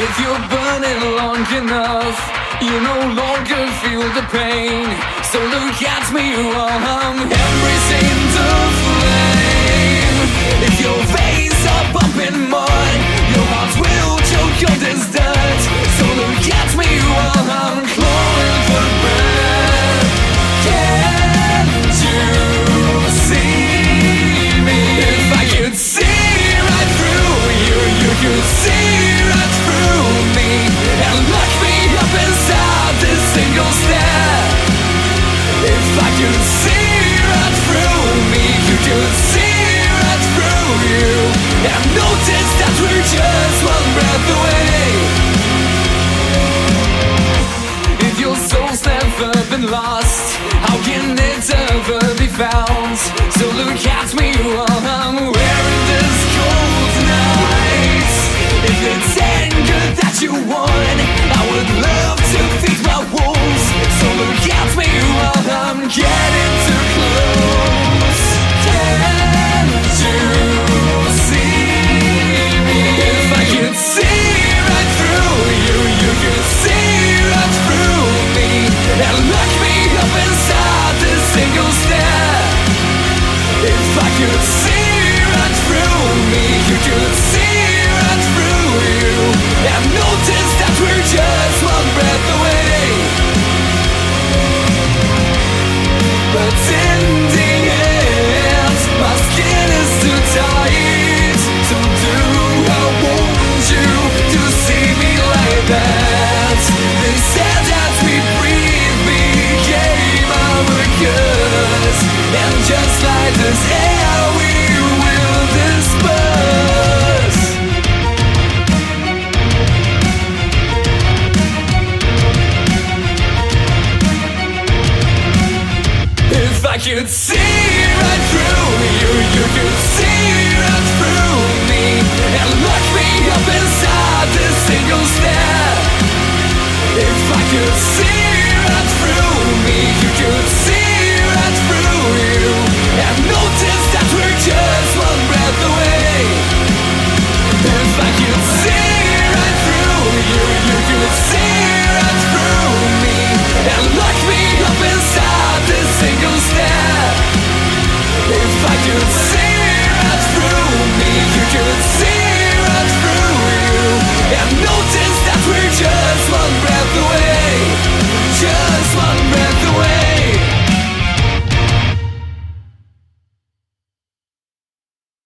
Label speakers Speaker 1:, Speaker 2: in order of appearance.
Speaker 1: If you're burning long enough, you no longer feel the pain. So look at me while I'm every single flame. If your veins are pumping more. could see right through you. And notice that we're just should see. could see right through you, you could see.